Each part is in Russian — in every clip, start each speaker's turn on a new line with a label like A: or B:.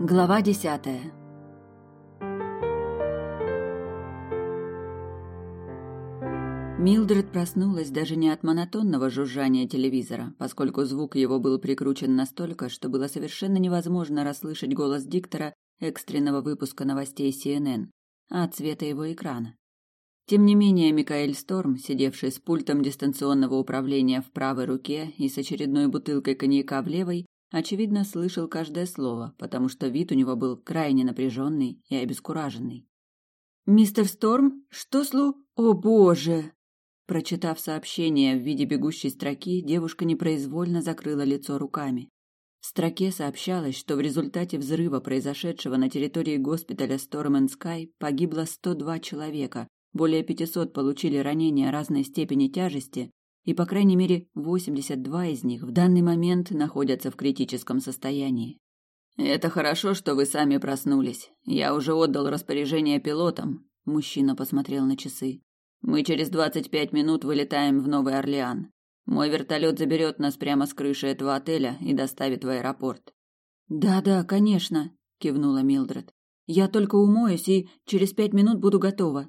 A: Глава десятая Милдред проснулась даже не от монотонного жужжания телевизора, поскольку звук его был прикручен настолько, что было совершенно невозможно расслышать голос диктора экстренного выпуска новостей CNN, а от цвета его экрана. Тем не менее, Микаэль Сторм, сидевший с пультом дистанционного управления в правой руке и с очередной бутылкой коньяка в левой, очевидно, слышал каждое слово, потому что вид у него был крайне напряженный и обескураженный. «Мистер Сторм? Что слу... О, боже!» Прочитав сообщение в виде бегущей строки, девушка непроизвольно закрыла лицо руками. В строке сообщалось, что в результате взрыва, произошедшего на территории госпиталя Storm Sky, погибло 102 человека, более 500 получили ранения разной степени тяжести, и по крайней мере 82 из них в данный момент находятся в критическом состоянии. Это хорошо, что вы сами проснулись. Я уже отдал распоряжение пилотам. Мужчина посмотрел на часы. Мы через 25 минут вылетаем в Новый Орлеан. Мой вертолет заберет нас прямо с крыши этого отеля и доставит в аэропорт. Да-да, конечно, кивнула Милдред. Я только умоюсь и через пять минут буду готова.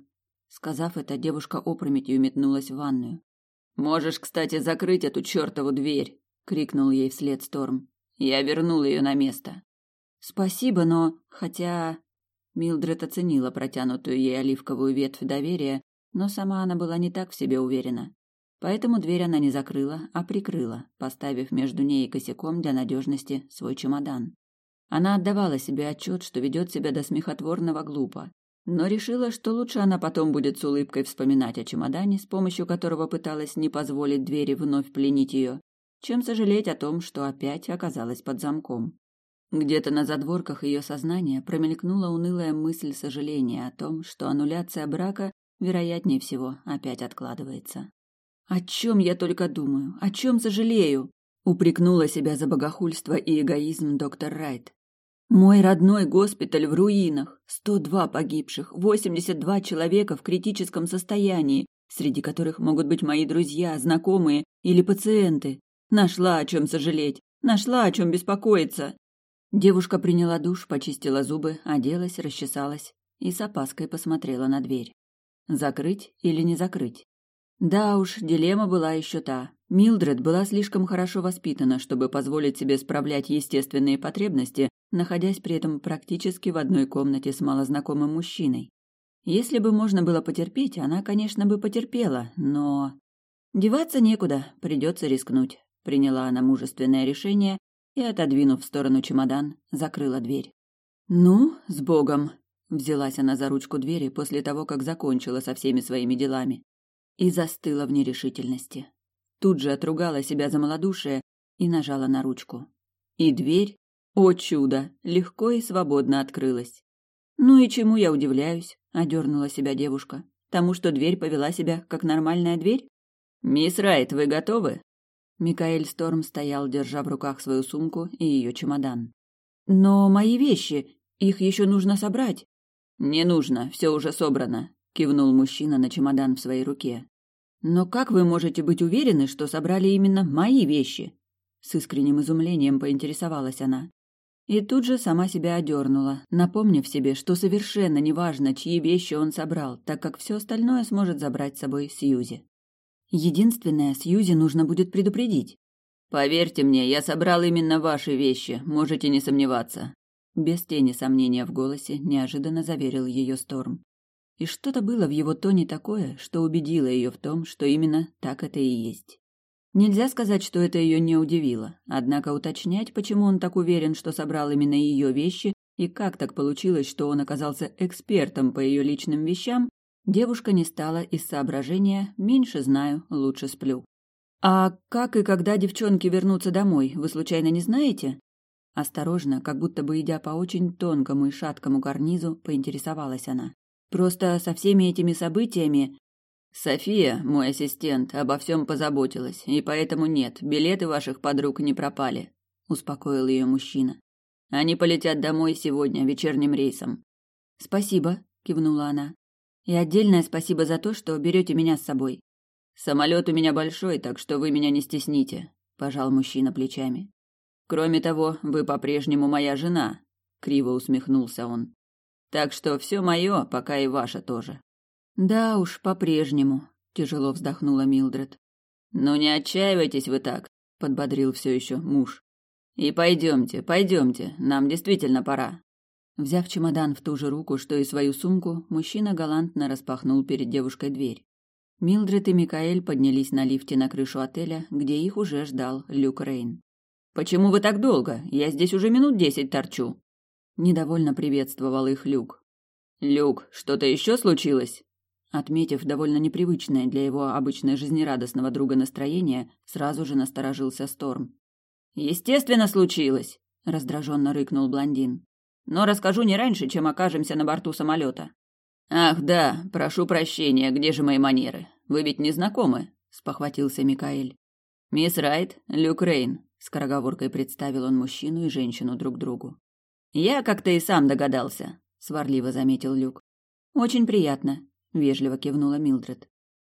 A: Сказав это, девушка опрометью метнулась в ванную. Можешь, кстати, закрыть эту чертову дверь, крикнул ей вслед Сторм. Я вернул ее на место. Спасибо, но хотя Милдред оценила протянутую ей оливковую ветвь доверия, но сама она была не так в себе уверена. Поэтому дверь она не закрыла, а прикрыла, поставив между ней и косяком для надежности свой чемодан. Она отдавала себе отчет, что ведет себя до смехотворного глупо, но решила, что лучше она потом будет с улыбкой вспоминать о чемодане, с помощью которого пыталась не позволить двери вновь пленить ее, чем сожалеть о том, что опять оказалась под замком. Где-то на задворках ее сознания промелькнула унылая мысль сожаления о том, что аннуляция брака, вероятнее всего, опять откладывается. «О чем я только думаю? О чем сожалею?» упрекнула себя за богохульство и эгоизм доктор Райт. Мой родной госпиталь в руинах. 102 погибших, 82 человека в критическом состоянии, среди которых могут быть мои друзья, знакомые или пациенты. Нашла о чем сожалеть, нашла о чем беспокоиться. Девушка приняла душ, почистила зубы, оделась, расчесалась и с опаской посмотрела на дверь. Закрыть или не закрыть? Да уж, дилемма была еще та. Милдред была слишком хорошо воспитана, чтобы позволить себе справлять естественные потребности находясь при этом практически в одной комнате с малознакомым мужчиной. Если бы можно было потерпеть, она, конечно, бы потерпела, но... Деваться некуда, придется рискнуть. Приняла она мужественное решение и, отодвинув в сторону чемодан, закрыла дверь. «Ну, с Богом!» — взялась она за ручку двери после того, как закончила со всеми своими делами. И застыла в нерешительности. Тут же отругала себя за малодушие и нажала на ручку. И дверь о чудо! Легко и свободно открылась. Ну и чему я удивляюсь? Одернула себя девушка. Тому, что дверь повела себя как нормальная дверь? Мисс Райт, вы готовы? Микаэль Сторм стоял, держа в руках свою сумку и ее чемодан. Но мои вещи, их еще нужно собрать. Не нужно, все уже собрано, кивнул мужчина на чемодан в своей руке. Но как вы можете быть уверены, что собрали именно мои вещи? С искренним изумлением поинтересовалась она. И тут же сама себя одернула, напомнив себе, что совершенно неважно, чьи вещи он собрал, так как все остальное сможет забрать с собой Сьюзи. Единственное, Сьюзи нужно будет предупредить. «Поверьте мне, я собрал именно ваши вещи, можете не сомневаться». Без тени сомнения в голосе неожиданно заверил ее Сторм. И что-то было в его тоне такое, что убедило ее в том, что именно так это и есть. Нельзя сказать, что это ее не удивило, однако уточнять, почему он так уверен, что собрал именно ее вещи, и как так получилось, что он оказался экспертом по ее личным вещам, девушка не стала из соображения «меньше знаю, лучше сплю». «А как и когда девчонки вернутся домой, вы случайно не знаете?» Осторожно, как будто бы идя по очень тонкому и шаткому карнизу, поинтересовалась она. «Просто со всеми этими событиями София, мой ассистент, обо всем позаботилась, и поэтому нет, билеты ваших подруг не пропали, успокоил ее мужчина. Они полетят домой сегодня вечерним рейсом. Спасибо, кивнула она. И отдельное спасибо за то, что берете меня с собой. Самолет у меня большой, так что вы меня не стесните, пожал мужчина плечами. Кроме того, вы по-прежнему моя жена. криво усмехнулся он. Так что все мое, пока и ваше тоже. Да уж, по-прежнему, тяжело вздохнула Милдред. Ну не отчаивайтесь вы так, подбодрил все еще муж. И пойдемте, пойдемте, нам действительно пора. Взяв чемодан в ту же руку, что и свою сумку, мужчина галантно распахнул перед девушкой дверь. Милдред и Микаэль поднялись на лифте на крышу отеля, где их уже ждал Люк Рейн. «Почему вы так долго? Я здесь уже минут десять торчу!» Недовольно приветствовал их Люк. «Люк, что-то еще случилось?» Отметив довольно непривычное для его обычно жизнерадостного друга настроение, сразу же насторожился Сторм. «Естественно, случилось!» – раздраженно рыкнул блондин. «Но расскажу не раньше, чем окажемся на борту самолета». «Ах, да, прошу прощения, где же мои манеры? Вы ведь не знакомы?» – спохватился Микаэль. «Мисс Райт, Люк Рейн», – скороговоркой представил он мужчину и женщину друг другу. Я как-то и сам догадался, сварливо заметил Люк. Очень приятно, вежливо кивнула Милдред.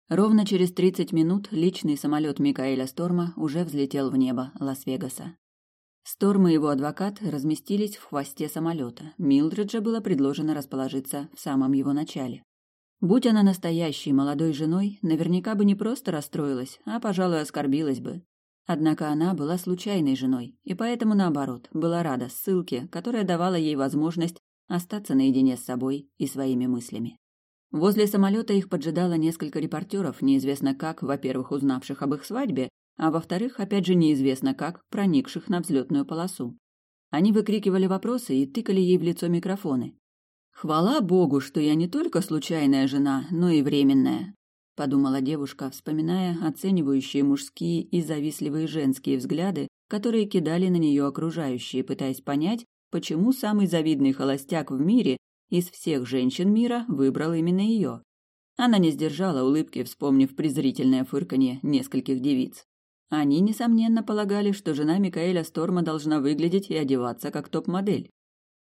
A: Ровно через тридцать минут личный самолет Микаэля Сторма уже взлетел в небо Лас-Вегаса. Сторм и его адвокат разместились в хвосте самолета. Милдред же было предложено расположиться в самом его начале. Будь она настоящей молодой женой, наверняка бы не просто расстроилась, а, пожалуй, оскорбилась бы. Однако она была случайной женой, и поэтому, наоборот, была рада ссылке, которая давала ей возможность остаться наедине с собой и своими мыслями. Возле самолета их поджидало несколько репортеров, неизвестно как, во-первых, узнавших об их свадьбе, а во-вторых, опять же, неизвестно как, проникших на взлетную полосу. Они выкрикивали вопросы и тыкали ей в лицо микрофоны. «Хвала Богу, что я не только случайная жена, но и временная подумала девушка, вспоминая оценивающие мужские и завистливые женские взгляды, которые кидали на нее окружающие, пытаясь понять, почему самый завидный холостяк в мире из всех женщин мира выбрал именно ее. Она не сдержала улыбки, вспомнив презрительное фырканье нескольких девиц. Они, несомненно, полагали, что жена Микаэля Сторма должна выглядеть и одеваться как топ-модель.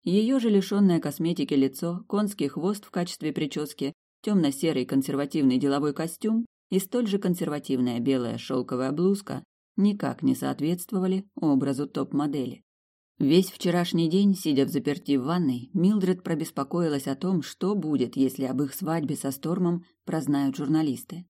A: Ее же лишенное косметики лицо, конский хвост в качестве прически темно-серый консервативный деловой костюм и столь же консервативная белая шелковая блузка никак не соответствовали образу топ-модели. Весь вчерашний день, сидя в заперти в ванной, Милдред пробеспокоилась о том, что будет, если об их свадьбе со Стормом прознают журналисты.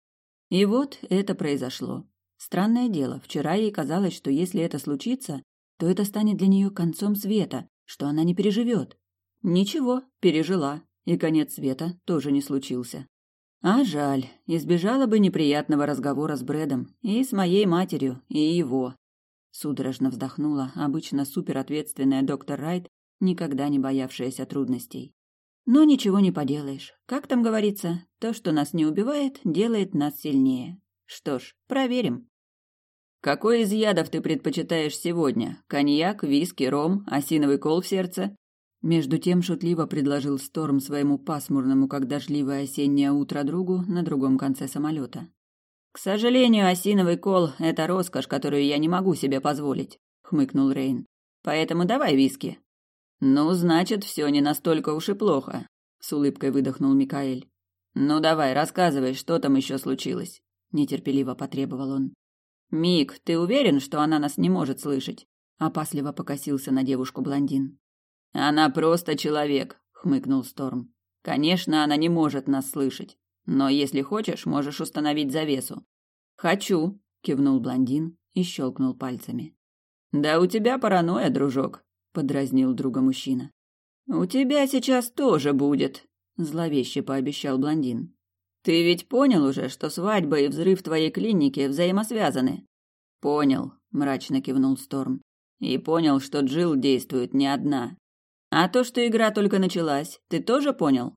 A: И вот это произошло. Странное дело, вчера ей казалось, что если это случится, то это станет для нее концом света, что она не переживет. Ничего, пережила, и конец света тоже не случился. А жаль, избежала бы неприятного разговора с Брэдом и с моей матерью, и его. Судорожно вздохнула обычно суперответственная доктор Райт, никогда не боявшаяся трудностей. Но ничего не поделаешь. Как там говорится, то, что нас не убивает, делает нас сильнее. Что ж, проверим. Какой из ядов ты предпочитаешь сегодня? Коньяк, виски, ром, осиновый кол в сердце? Между тем шутливо предложил Сторм своему пасмурному, как дождливое осеннее утро другу на другом конце самолета. «К сожалению, осиновый кол — это роскошь, которую я не могу себе позволить», — хмыкнул Рейн. «Поэтому давай виски». «Ну, значит, все не настолько уж и плохо», — с улыбкой выдохнул Микаэль. «Ну давай, рассказывай, что там еще случилось?» — нетерпеливо потребовал он. «Мик, ты уверен, что она нас не может слышать?» — опасливо покосился на девушку блондин. Она просто человек, хмыкнул Сторм. Конечно, она не может нас слышать, но если хочешь, можешь установить завесу. Хочу, кивнул блондин и щелкнул пальцами. Да у тебя паранойя, дружок, подразнил друга мужчина. У тебя сейчас тоже будет, зловеще пообещал блондин. Ты ведь понял уже, что свадьба и взрыв твоей клиники взаимосвязаны? Понял, мрачно кивнул Сторм. И понял, что Джил действует не одна. А то, что игра только началась, ты тоже понял?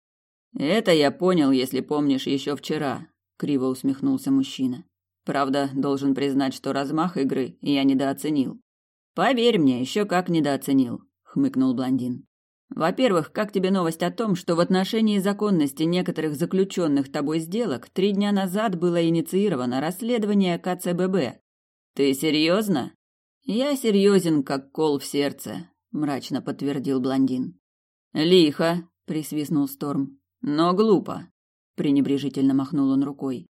A: Это я понял, если помнишь, еще вчера, криво усмехнулся мужчина. Правда, должен признать, что размах игры я недооценил. Поверь мне, еще как недооценил, хмыкнул блондин. Во-первых, как тебе новость о том, что в отношении законности некоторых заключенных тобой сделок три дня назад было инициировано расследование КЦББ? Ты серьезно? Я серьезен, как кол в сердце, мрачно подтвердил блондин. Лихо, присвистнул Сторм. Но глупо, пренебрежительно махнул он рукой.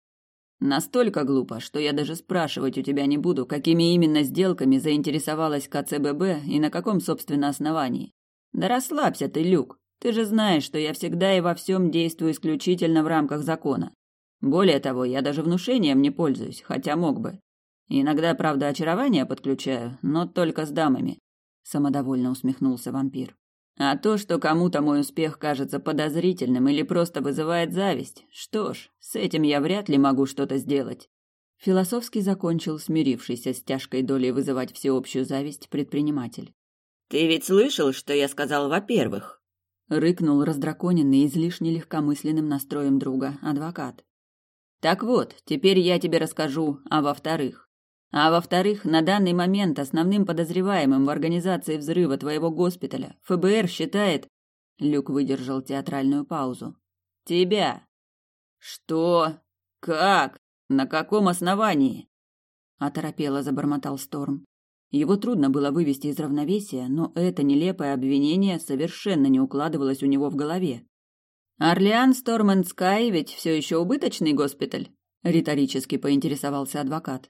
A: Настолько глупо, что я даже спрашивать у тебя не буду, какими именно сделками заинтересовалась КЦББ и на каком, собственно, основании. Да расслабься ты, Люк. Ты же знаешь, что я всегда и во всем действую исключительно в рамках закона. Более того, я даже внушением не пользуюсь, хотя мог бы. Иногда, правда, очарование подключаю, но только с дамами. Самодовольно усмехнулся вампир. А то, что кому-то мой успех кажется подозрительным или просто вызывает зависть, что ж, с этим я вряд ли могу что-то сделать. Философски закончил смирившийся с тяжкой долей вызывать всеобщую зависть предприниматель. «Ты ведь слышал, что я сказал во-первых?» Рыкнул раздраконенный излишне легкомысленным настроем друга адвокат. «Так вот, теперь я тебе расскажу о во-вторых. А во-вторых, на данный момент основным подозреваемым в организации взрыва твоего госпиталя ФБР считает... Люк выдержал театральную паузу. Тебя. Что? Как? На каком основании? Оторопело забормотал Сторм. Его трудно было вывести из равновесия, но это нелепое обвинение совершенно не укладывалось у него в голове. «Орлеан Сторм Скай ведь все еще убыточный госпиталь?» – риторически поинтересовался адвокат.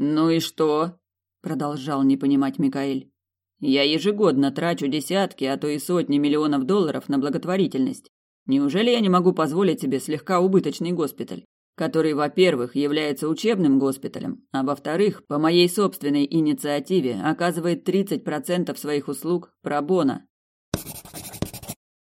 A: «Ну и что?» – продолжал не понимать Микаэль. «Я ежегодно трачу десятки, а то и сотни миллионов долларов на благотворительность. Неужели я не могу позволить себе слегка убыточный госпиталь, который, во-первых, является учебным госпиталем, а во-вторых, по моей собственной инициативе оказывает 30% своих услуг пробона?»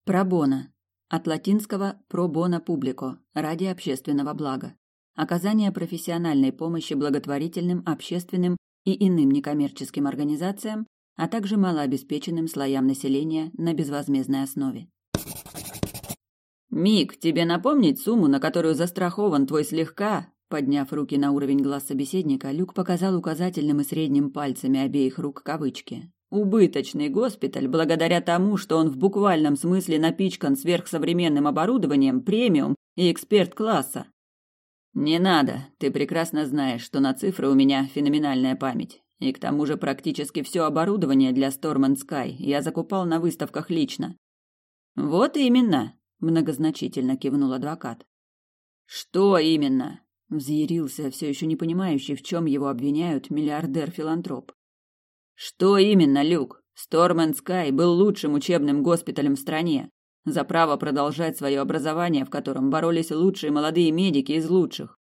A: Пробона. От латинского «pro bono publico» – ради общественного блага оказание профессиональной помощи благотворительным, общественным и иным некоммерческим организациям, а также малообеспеченным слоям населения на безвозмездной основе. «Мик, тебе напомнить сумму, на которую застрахован твой слегка?» Подняв руки на уровень глаз собеседника, Люк показал указательным и средним пальцами обеих рук кавычки. «Убыточный госпиталь, благодаря тому, что он в буквальном смысле напичкан сверхсовременным оборудованием, премиум и эксперт-класса. «Не надо. Ты прекрасно знаешь, что на цифры у меня феноменальная память. И к тому же практически все оборудование для Storm and Sky я закупал на выставках лично». «Вот именно», – многозначительно кивнул адвокат. «Что именно?» – взъярился, все еще не понимающий, в чем его обвиняют миллиардер-филантроп. «Что именно, Люк? Storm and Sky был лучшим учебным госпиталем в стране за право продолжать свое образование, в котором боролись лучшие молодые медики из лучших.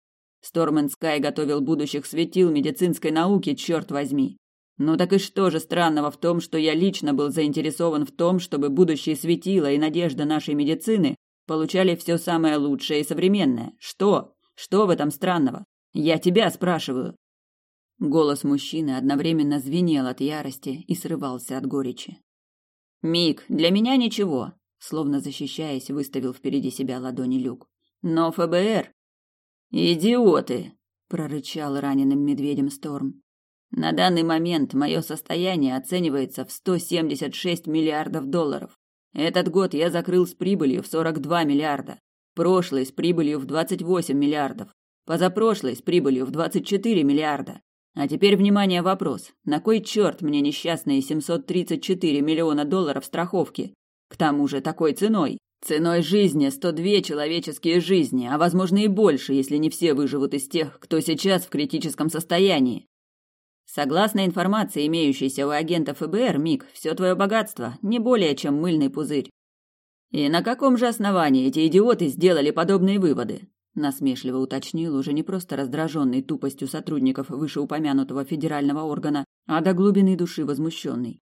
A: Стормен Скай готовил будущих светил медицинской науки, черт возьми. Ну так и что же странного в том, что я лично был заинтересован в том, чтобы будущие светила и надежда нашей медицины получали все самое лучшее и современное? Что? Что в этом странного? Я тебя спрашиваю. Голос мужчины одновременно звенел от ярости и срывался от горечи. Мик, для меня ничего словно защищаясь, выставил впереди себя ладони Люк. Но ФБР идиоты, прорычал раненым медведем Сторм. На данный момент мое состояние оценивается в 176 миллиардов долларов. Этот год я закрыл с прибылью в 42 миллиарда, прошлый с прибылью в 28 миллиардов, позапрошлый с прибылью в 24 миллиарда. А теперь, внимание, вопрос. На кой черт мне несчастные 734 миллиона долларов страховки? К тому же такой ценой. Ценой жизни 102 человеческие жизни, а возможно и больше, если не все выживут из тех, кто сейчас в критическом состоянии. Согласно информации, имеющейся у агентов ФБР, Мик, все твое богатство не более чем мыльный пузырь. И на каком же основании эти идиоты сделали подобные выводы? Насмешливо уточнил уже не просто раздраженный тупостью сотрудников вышеупомянутого федерального органа, а до глубины души возмущенный.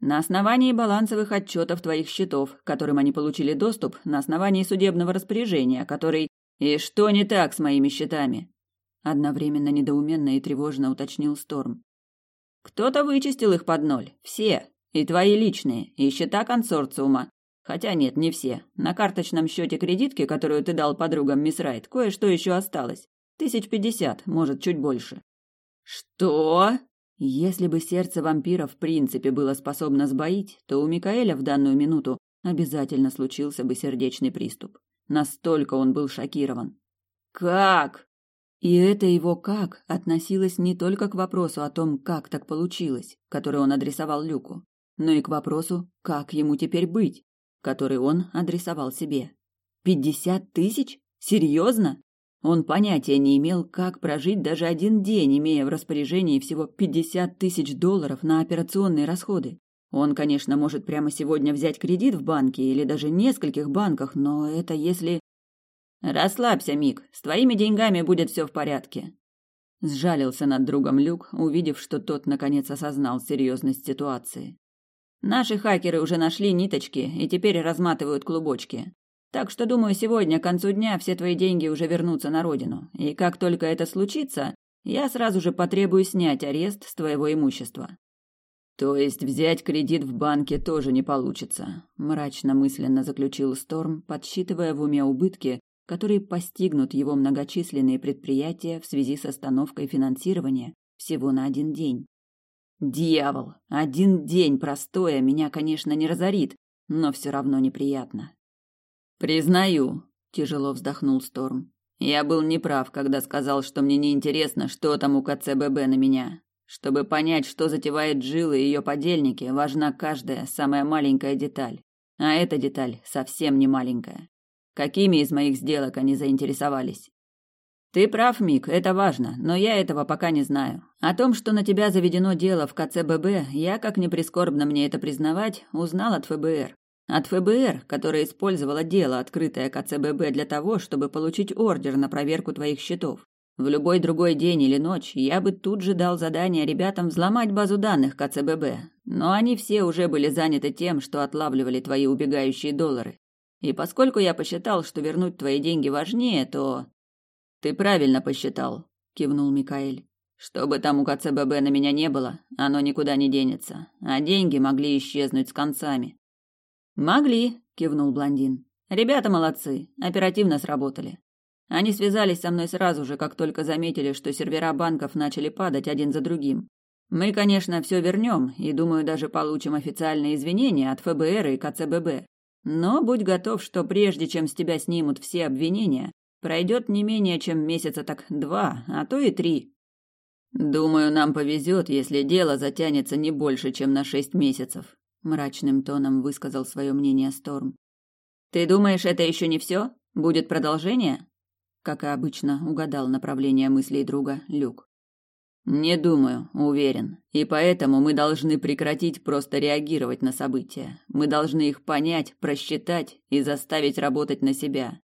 A: На основании балансовых отчетов твоих счетов, к которым они получили доступ, на основании судебного распоряжения, который... И что не так с моими счетами? Одновременно недоуменно и тревожно уточнил Сторм. Кто-то вычистил их под ноль. Все. И твои личные, и счета консорциума. Хотя нет, не все. На карточном счете кредитки, которую ты дал подругам мисс Райт, кое-что еще осталось. Тысяч пятьдесят, может, чуть больше. Что? Если бы сердце вампира в принципе было способно сбоить, то у Микаэля в данную минуту обязательно случился бы сердечный приступ. Настолько он был шокирован. «Как?» И это его «как» относилось не только к вопросу о том, как так получилось, который он адресовал Люку, но и к вопросу, как ему теперь быть, который он адресовал себе. «Пятьдесят тысяч? Серьезно? Он понятия не имел, как прожить даже один день, имея в распоряжении всего 50 тысяч долларов на операционные расходы. Он, конечно, может прямо сегодня взять кредит в банке или даже нескольких банках, но это если... Расслабься, Мик, с твоими деньгами будет все в порядке. Сжалился над другом Люк, увидев, что тот наконец осознал серьезность ситуации. Наши хакеры уже нашли ниточки и теперь разматывают клубочки. Так что, думаю, сегодня к концу дня все твои деньги уже вернутся на родину. И как только это случится, я сразу же потребую снять арест с твоего имущества. То есть взять кредит в банке тоже не получится, мрачно мысленно заключил Сторм, подсчитывая в уме убытки, которые постигнут его многочисленные предприятия в связи с остановкой финансирования всего на один день. Дьявол, один день простоя меня, конечно, не разорит, но все равно неприятно. Признаю, тяжело вздохнул Сторм. Я был неправ, когда сказал, что мне не интересно, что там у КЦББ на меня. Чтобы понять, что затевает Джилл и ее подельники, важна каждая самая маленькая деталь. А эта деталь совсем не маленькая. Какими из моих сделок они заинтересовались? Ты прав, Мик, это важно, но я этого пока не знаю. О том, что на тебя заведено дело в КЦББ, я, как ни прискорбно мне это признавать, узнал от ФБР. От ФБР, которое использовало дело, открытое КЦББ для того, чтобы получить ордер на проверку твоих счетов. В любой другой день или ночь я бы тут же дал задание ребятам взломать базу данных КЦББ, но они все уже были заняты тем, что отлавливали твои убегающие доллары. И поскольку я посчитал, что вернуть твои деньги важнее, то Ты правильно посчитал, кивнул Микаэль. Что бы там у КЦББ на меня не было, оно никуда не денется, а деньги могли исчезнуть с концами. Могли, кивнул блондин. Ребята молодцы, оперативно сработали. Они связались со мной сразу же, как только заметили, что сервера банков начали падать один за другим. Мы, конечно, все вернем и, думаю, даже получим официальные извинения от ФБР и КЦББ. Но будь готов, что прежде чем с тебя снимут все обвинения, пройдет не менее чем месяца так два, а то и три. Думаю, нам повезет, если дело затянется не больше, чем на шесть месяцев мрачным тоном высказал свое мнение Сторм. Ты думаешь, это еще не все? Будет продолжение? Как и обычно, угадал направление мыслей друга Люк. Не думаю, уверен. И поэтому мы должны прекратить просто реагировать на события. Мы должны их понять, просчитать и заставить работать на себя.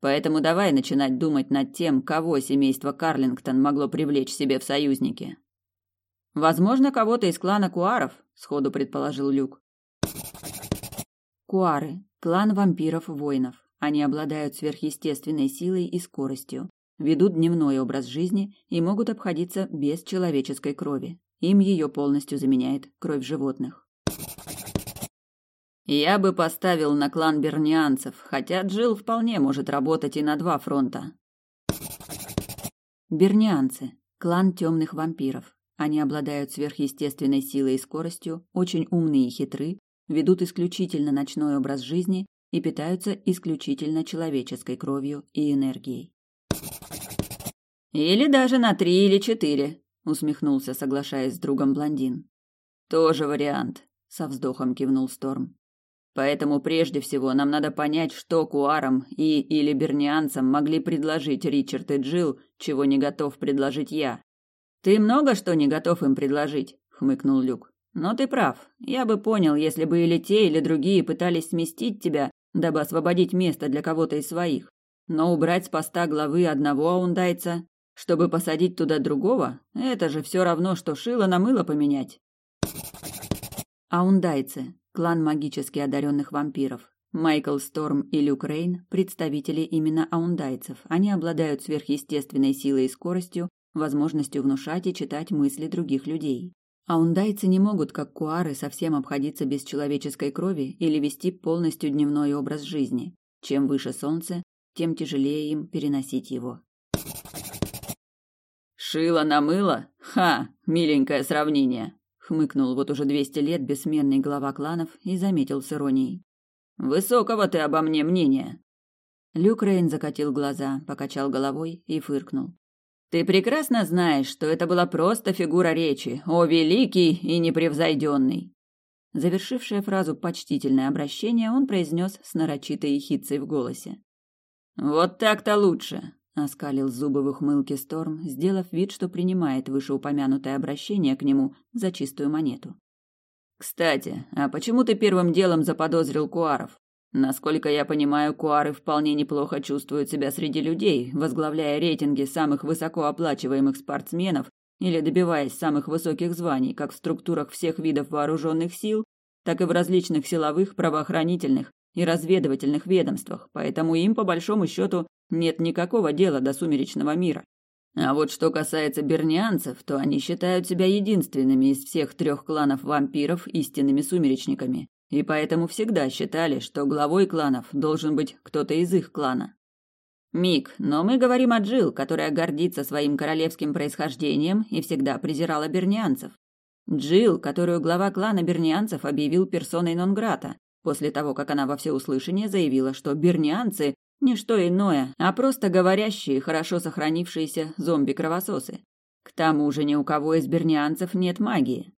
A: Поэтому давай начинать думать над тем, кого семейство Карлингтон могло привлечь себе в союзники. Возможно, кого-то из клана Куаров, сходу предположил Люк. Куары клан вампиров-воинов. Они обладают сверхъестественной силой и скоростью, ведут дневной образ жизни и могут обходиться без человеческой крови. Им ее полностью заменяет кровь животных. Я бы поставил на клан бернианцев, хотя Джил вполне может работать и на два фронта. Бернианцы клан темных вампиров. Они обладают сверхъестественной силой и скоростью, очень умные и хитры, ведут исключительно ночной образ жизни и питаются исключительно человеческой кровью и энергией. Или даже на три или четыре, усмехнулся, соглашаясь с другом блондин. Тоже вариант, со вздохом кивнул Сторм. Поэтому прежде всего нам надо понять, что куарам и или бернианцам могли предложить Ричард и Джилл, чего не готов предложить я. Ты много что не готов им предложить, хмыкнул Люк. Но ты прав. Я бы понял, если бы или те, или другие пытались сместить тебя, дабы освободить место для кого-то из своих. Но убрать с поста главы одного аундайца, чтобы посадить туда другого, это же все равно, что шило на мыло поменять. Аундайцы клан магически одаренных вампиров. Майкл Сторм и Люк Рейн – представители именно аундайцев. Они обладают сверхъестественной силой и скоростью, возможностью внушать и читать мысли других людей. Аундайцы не могут, как куары, совсем обходиться без человеческой крови или вести полностью дневной образ жизни. Чем выше солнце, тем тяжелее им переносить его. «Шило на мыло? Ха! Миленькое сравнение!» — хмыкнул вот уже двести лет бессменный глава кланов и заметил с иронией. «Высокого ты обо мне мнения!» Люк Рейн закатил глаза, покачал головой и фыркнул. Ты прекрасно знаешь, что это была просто фигура речи, о великий и непревзойденный. Завершившая фразу почтительное обращение, он произнес с нарочитой ехицей в голосе. «Вот так-то лучше», — оскалил зубы в ухмылке Сторм, сделав вид, что принимает вышеупомянутое обращение к нему за чистую монету. Кстати, а почему ты первым делом заподозрил Куаров? Насколько я понимаю, Куары вполне неплохо чувствуют себя среди людей, возглавляя рейтинги самых высокооплачиваемых спортсменов или добиваясь самых высоких званий как в структурах всех видов вооруженных сил, так и в различных силовых, правоохранительных и разведывательных ведомствах, поэтому им, по большому счету, нет никакого дела до сумеречного мира. А вот что касается бернианцев, то они считают себя единственными из всех трех кланов вампиров истинными сумеречниками, и поэтому всегда считали, что главой кланов должен быть кто-то из их клана. Мик, но мы говорим о Джил, которая гордится своим королевским происхождением и всегда презирала бернианцев. Джил, которую глава клана бернианцев объявил персоной нон-грата, после того, как она во всеуслышание заявила, что бернианцы – не что иное, а просто говорящие, хорошо сохранившиеся зомби-кровососы. К тому же ни у кого из бернианцев нет магии.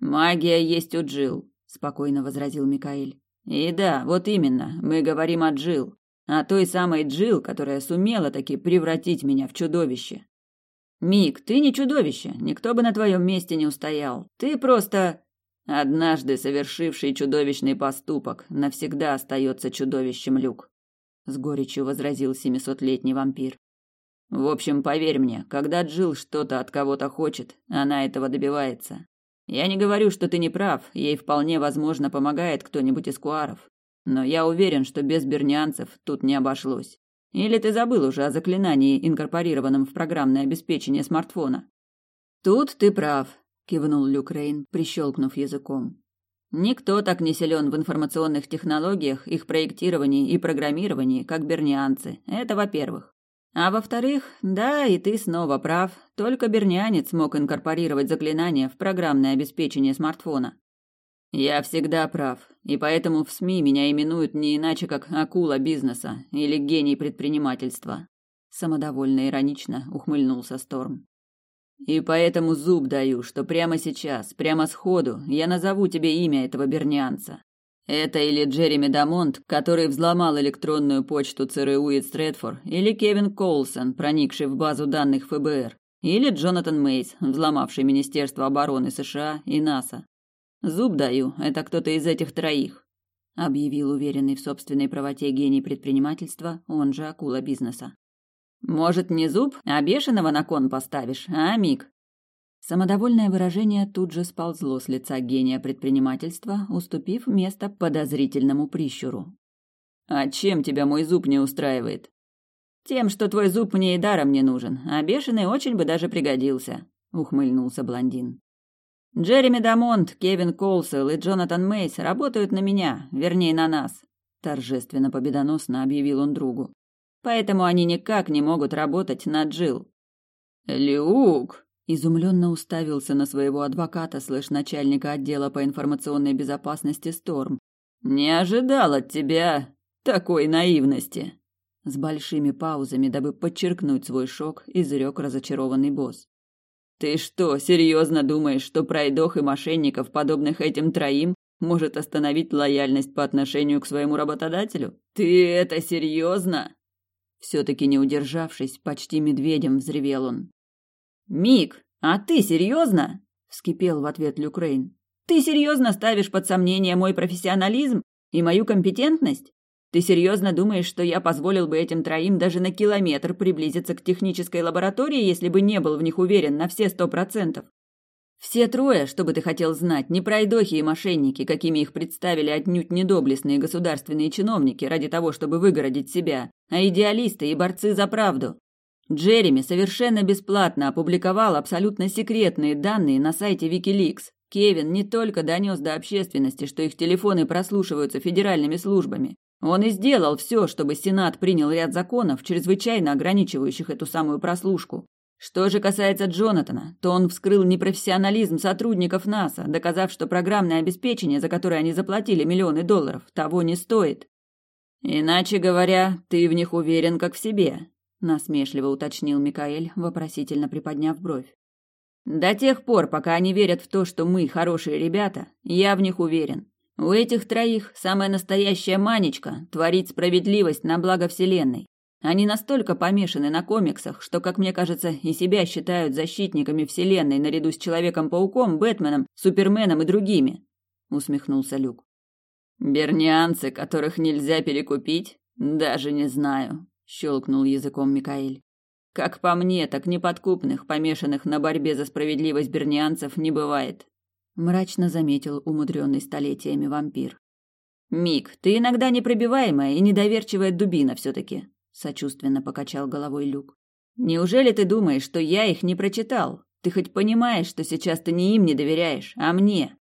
A: «Магия есть у Джил», – спокойно возразил Микаэль. «И да, вот именно, мы говорим о Джил, о той самой Джил, которая сумела таки превратить меня в чудовище. Мик, ты не чудовище, никто бы на твоем месте не устоял. Ты просто однажды совершивший чудовищный поступок навсегда остается чудовищем, Люк. С горечью возразил семисотлетний вампир. В общем, поверь мне, когда Джил что-то от кого-то хочет, она этого добивается. Я не говорю, что ты не прав, ей вполне возможно помогает кто-нибудь из куаров. Но я уверен, что без бернианцев тут не обошлось. Или ты забыл уже о заклинании, инкорпорированном в программное обеспечение смартфона? Тут ты прав, кивнул Люк Рейн, прищелкнув языком. Никто так не силен в информационных технологиях, их проектировании и программировании, как бернианцы. Это во-первых. А во-вторых, да, и ты снова прав, только бернианец мог инкорпорировать заклинание в программное обеспечение смартфона. Я всегда прав, и поэтому в СМИ меня именуют не иначе, как акула бизнеса или гений предпринимательства. Самодовольно иронично ухмыльнулся Сторм. И поэтому зуб даю, что прямо сейчас, прямо сходу, я назову тебе имя этого бернианца. Это или Джереми Дамонт, который взломал электронную почту ЦРУ и Стрэдфор, или Кевин Коулсон, проникший в базу данных ФБР, или Джонатан Мейс, взломавший Министерство обороны США и НАСА. Зуб даю, это кто-то из этих троих, объявил уверенный в собственной правоте гений предпринимательства, он же акула бизнеса. Может, не зуб, а бешеного на кон поставишь, а, Мик? Самодовольное выражение тут же сползло с лица гения предпринимательства, уступив место подозрительному прищуру. А чем тебя мой зуб не устраивает? Тем, что твой зуб мне и даром не нужен, а бешеный очень бы даже пригодился, ухмыльнулся блондин. Джереми Дамонт, Кевин Колсел и Джонатан Мейс работают на меня, вернее, на нас, торжественно победоносно объявил он другу. Поэтому они никак не могут работать на Джил. Люк изумленно уставился на своего адвоката слэш начальника отдела по информационной безопасности Сторм. Не ожидал от тебя такой наивности. С большими паузами, дабы подчеркнуть свой шок, изрек разочарованный босс. Ты что, серьезно думаешь, что пройдох и мошенников, подобных этим троим, может остановить лояльность по отношению к своему работодателю? Ты это серьезно? Все-таки не удержавшись, почти медведем взревел он. Мик, а ты серьезно? вскипел в ответ Люкрейн. Ты серьезно ставишь под сомнение мой профессионализм и мою компетентность? Ты серьезно думаешь, что я позволил бы этим троим даже на километр приблизиться к технической лаборатории, если бы не был в них уверен на все сто процентов? Все трое, что бы ты хотел знать, не пройдохи и мошенники, какими их представили отнюдь недоблестные государственные чиновники ради того, чтобы выгородить себя, а идеалисты и борцы за правду. Джереми совершенно бесплатно опубликовал абсолютно секретные данные на сайте Wikileaks. Кевин не только донес до общественности, что их телефоны прослушиваются федеральными службами, он и сделал все, чтобы Сенат принял ряд законов, чрезвычайно ограничивающих эту самую прослушку. Что же касается Джонатана, то он вскрыл непрофессионализм сотрудников НАСА, доказав, что программное обеспечение, за которое они заплатили миллионы долларов, того не стоит. Иначе говоря, ты в них уверен как в себе, насмешливо уточнил Микаэль, вопросительно приподняв бровь. До тех пор, пока они верят в то, что мы хорошие ребята, я в них уверен. У этих троих самая настоящая манечка творить справедливость на благо Вселенной. Они настолько помешаны на комиксах, что, как мне кажется, и себя считают защитниками Вселенной наряду с Человеком-пауком, Бэтменом, Суперменом и другими. усмехнулся Люк. Бернианцы, которых нельзя перекупить, даже не знаю, щелкнул языком Микаэль. Как по мне, так неподкупных, помешанных на борьбе за справедливость бернианцев не бывает, мрачно заметил умудренный столетиями вампир. Мик, ты иногда непробиваемая и недоверчивая дубина все-таки, сочувственно покачал головой Люк. Неужели ты думаешь, что я их не прочитал? Ты хоть понимаешь, что сейчас ты не им не доверяешь, а мне?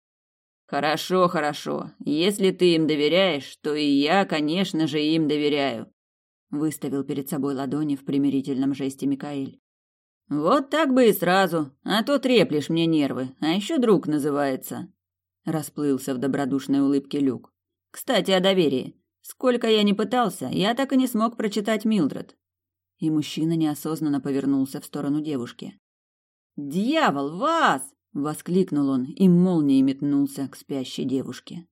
A: Хорошо, хорошо. Если ты им доверяешь, то и я, конечно же, им доверяю. Выставил перед собой ладони в примирительном жесте Микаэль. Вот так бы и сразу, а то треплешь мне нервы, а еще друг называется. Расплылся в добродушной улыбке Люк. Кстати, о доверии. Сколько я не пытался, я так и не смог прочитать Милдред. И мужчина неосознанно повернулся в сторону девушки. «Дьявол, вас!» — воскликнул он и молнией метнулся к спящей девушке.